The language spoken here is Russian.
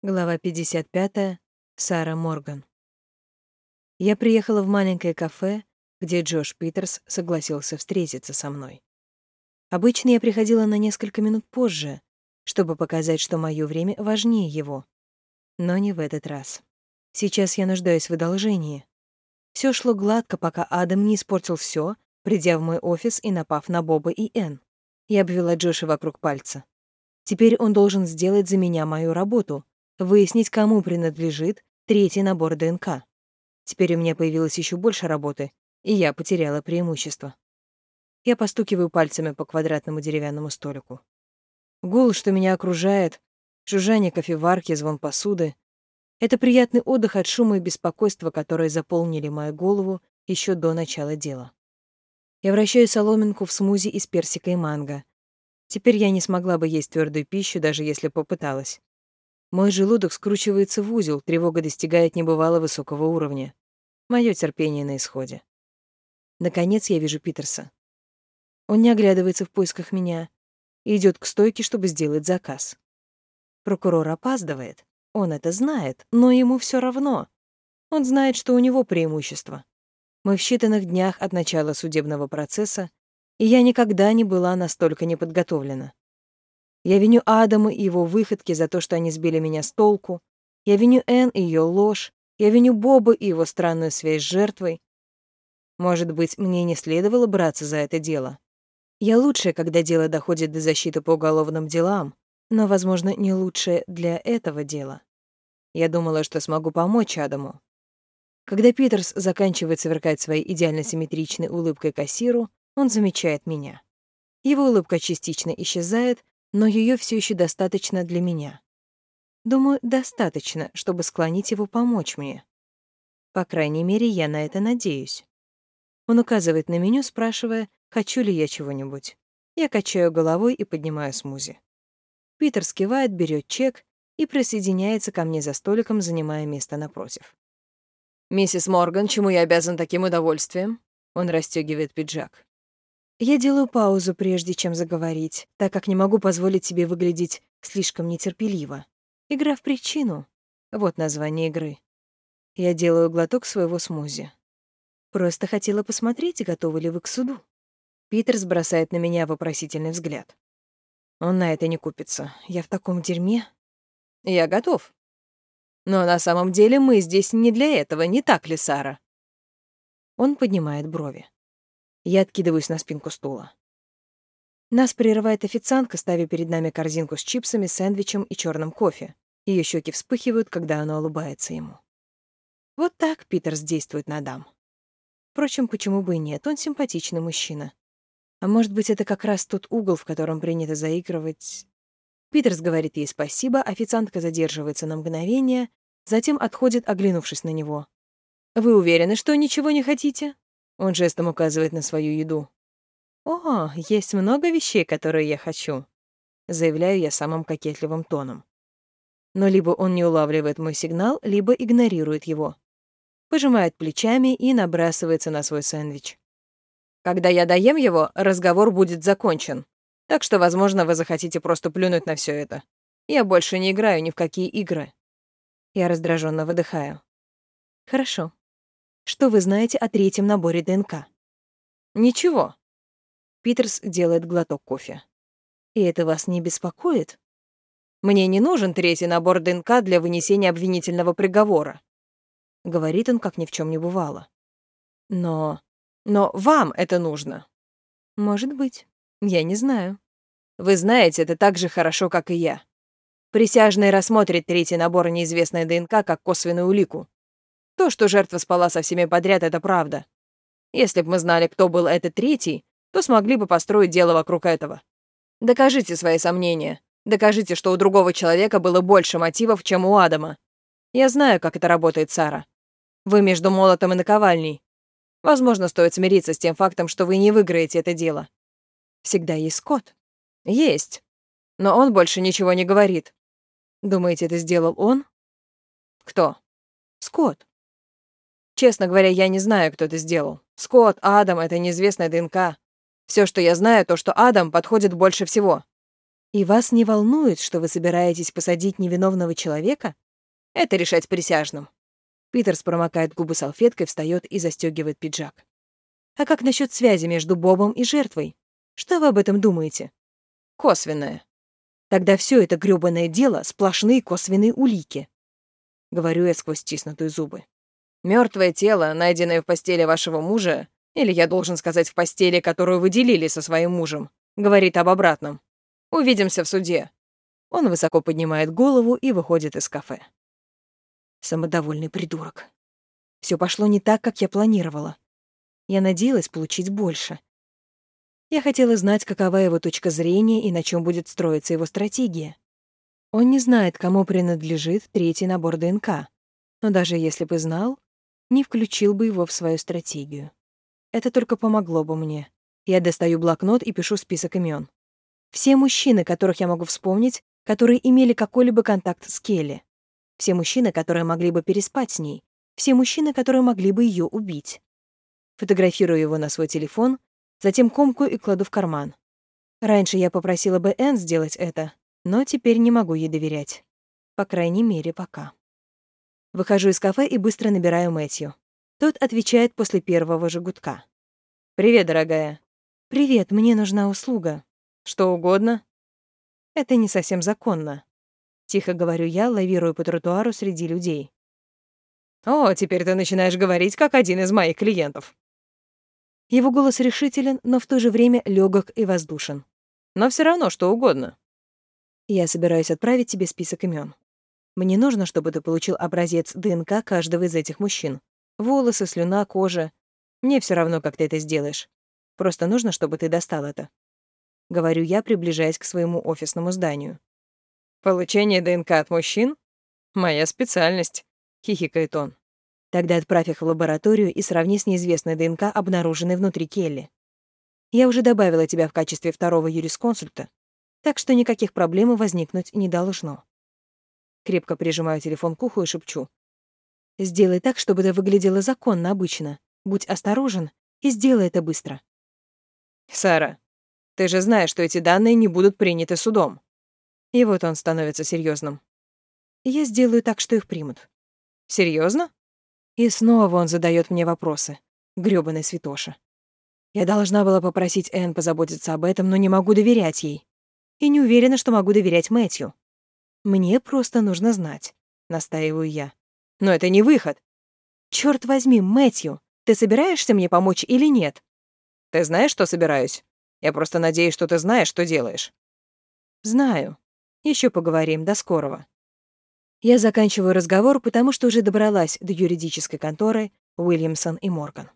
Глава 55. Сара Морган. Я приехала в маленькое кафе, где Джош Питерс согласился встретиться со мной. Обычно я приходила на несколько минут позже, чтобы показать, что моё время важнее его. Но не в этот раз. Сейчас я нуждаюсь в одолжении. Всё шло гладко, пока Адам не испортил всё, придя в мой офис и напав на Боба и Энн. Я обвела Джоша вокруг пальца. Теперь он должен сделать за меня мою работу, выяснить, кому принадлежит третий набор ДНК. Теперь у меня появилось еще больше работы, и я потеряла преимущество. Я постукиваю пальцами по квадратному деревянному столику. Гул, что меня окружает, жужжание кофеварки, звон посуды — это приятный отдых от шума и беспокойства, которые заполнили мою голову еще до начала дела. Я вращаю соломинку в смузи из персика и манго. Теперь я не смогла бы есть твердую пищу, даже если попыталась. Мой желудок скручивается в узел, тревога достигает небывало высокого уровня. Моё терпение на исходе. Наконец я вижу Питерса. Он не оглядывается в поисках меня и идёт к стойке, чтобы сделать заказ. Прокурор опаздывает. Он это знает, но ему всё равно. Он знает, что у него преимущество. Мы в считанных днях от начала судебного процесса, и я никогда не была настолько неподготовлена. Я виню Адама и его выходки за то, что они сбили меня с толку. Я виню Энн и ее ложь. Я виню Боба и его странную связь с жертвой. Может быть, мне не следовало браться за это дело. Я лучшая, когда дело доходит до защиты по уголовным делам, но, возможно, не лучшая для этого дела. Я думала, что смогу помочь Адаму. Когда Питерс заканчивает сверкать своей идеально симметричной улыбкой кассиру, он замечает меня. Его улыбка частично исчезает, но ее все еще достаточно для меня. Думаю, достаточно, чтобы склонить его помочь мне. По крайней мере, я на это надеюсь. Он указывает на меню, спрашивая, хочу ли я чего-нибудь. Я качаю головой и поднимаю смузи. Питер скивает, берет чек и присоединяется ко мне за столиком, занимая место напротив. «Миссис Морган, чему я обязан таким удовольствием?» Он расстегивает пиджак. Я делаю паузу, прежде чем заговорить, так как не могу позволить себе выглядеть слишком нетерпеливо. Игра в причину. Вот название игры. Я делаю глоток своего смузи. Просто хотела посмотреть, готовы ли вы к суду. Питер сбросает на меня вопросительный взгляд. Он на это не купится. Я в таком дерьме. Я готов. Но на самом деле мы здесь не для этого, не так ли, Сара? Он поднимает брови. Я откидываюсь на спинку стула. Нас прерывает официантка, ставя перед нами корзинку с чипсами, сэндвичем и черным кофе. Ее щеки вспыхивают, когда она улыбается ему. Вот так Питерс действует на дам. Впрочем, почему бы и нет, он симпатичный мужчина. А может быть, это как раз тот угол, в котором принято заигрывать... Питерс говорит ей спасибо, официантка задерживается на мгновение, затем отходит, оглянувшись на него. «Вы уверены, что ничего не хотите?» Он жестом указывает на свою еду. «О, есть много вещей, которые я хочу», — заявляю я самым кокетливым тоном. Но либо он не улавливает мой сигнал, либо игнорирует его. Пожимает плечами и набрасывается на свой сэндвич. «Когда я доем его, разговор будет закончен. Так что, возможно, вы захотите просто плюнуть на все это. Я больше не играю ни в какие игры». Я раздраженно выдыхаю. «Хорошо, что вы знаете о третьем наборе ДНК? Ничего. Питерс делает глоток кофе. И это вас не беспокоит? Мне не нужен третий набор ДНК для вынесения обвинительного приговора. Говорит он, как ни в чем не бывало. Но... Но вам это нужно. Может быть. Я не знаю. Вы знаете это так же хорошо, как и я. Присяжный рассмотрит третий набор неизвестной ДНК как косвенную улику. То, что жертва спала со всеми подряд, это правда. Если бы мы знали, кто был этот третий, то смогли бы построить дело вокруг этого. Докажите свои сомнения. Докажите, что у другого человека было больше мотивов, чем у Адама. Я знаю, как это работает, Сара. Вы между молотом и наковальней. Возможно, стоит смириться с тем фактом, что вы не выиграете это дело. Всегда есть Скотт. Есть. Но он больше ничего не говорит. Думаете, это сделал он? Кто? Скотт. Честно говоря, я не знаю, кто это сделал. Скотт, Адам — это неизвестная ДНК. Все, что я знаю, то, что Адам подходит больше всего. И вас не волнует, что вы собираетесь посадить невиновного человека? Это решать присяжным. Питерс промокает губы салфеткой, встает и застегивает пиджак. А как насчет связи между Бобом и жертвой? Что вы об этом думаете? Косвенное. Тогда все это грёбаное дело — сплошные косвенные улики. Говорю я сквозь стиснутые зубы. Мертвое тело, найденное в постели вашего мужа, или я должен сказать в постели, которую вы делили со своим мужем, говорит об обратном. Увидимся в суде». Он высоко поднимает голову и выходит из кафе. Самодовольный придурок. Все пошло не так, как я планировала. Я надеялась получить больше. Я хотела знать, какова его точка зрения и на чем будет строиться его стратегия. Он не знает, кому принадлежит третий набор ДНК, но даже если бы знал, не включил бы его в свою стратегию. Это только помогло бы мне. Я достаю блокнот и пишу список имен. Все мужчины, которых я могу вспомнить, которые имели какой-либо контакт с Келли. Все мужчины, которые могли бы переспать с ней. Все мужчины, которые могли бы ее убить. Фотографирую его на свой телефон, затем комкую и кладу в карман. Раньше я попросила бы Энн сделать это, но теперь не могу ей доверять. По крайней мере, пока. Выхожу из кафе и быстро набираю Мэтью. Тот отвечает после первого же гудка. «Привет, дорогая». «Привет, мне нужна услуга». Что угодно. Это не совсем законно. Тихо говорю я, лавирую по тротуару среди людей. О, теперь ты начинаешь говорить, как один из моих клиентов. Его голос решителен, но в то же время легок и воздушен. Но все равно что угодно. Я собираюсь отправить тебе список имен. Мне нужно, чтобы ты получил образец ДНК каждого из этих мужчин. Волосы, слюна, кожа. Мне все равно, как ты это сделаешь. Просто нужно, чтобы ты достал это. — говорю я, приближаясь к своему офисному зданию. «Получение ДНК от мужчин? Моя специальность», — хихикает он. «Тогда отправь их в лабораторию и сравни с неизвестной ДНК, обнаруженной внутри Келли. Я уже добавила тебя в качестве второго юрисконсульта, так что никаких проблем возникнуть не должно». Крепко прижимаю телефон к уху и шепчу. «Сделай так, чтобы это выглядело законно обычно. Будь осторожен и сделай это быстро». «Сара, ты же знаешь, что эти данные не будут приняты судом. И вот он становится серьезным. Я сделаю так, что их примут. Серьезно? И снова он задает мне вопросы. грёбаный святоша. Я должна была попросить Энн позаботиться об этом, но не могу доверять ей. И не уверена, что могу доверять Мэтью. Мне просто нужно знать, настаиваю я. Но это не выход. Черт возьми, Мэтью, ты собираешься мне помочь или нет? Ты знаешь, что собираюсь? Я просто надеюсь, что ты знаешь, что делаешь». «Знаю. Еще поговорим. До скорого». Я заканчиваю разговор, потому что уже добралась до юридической конторы Уильямсон и Морган.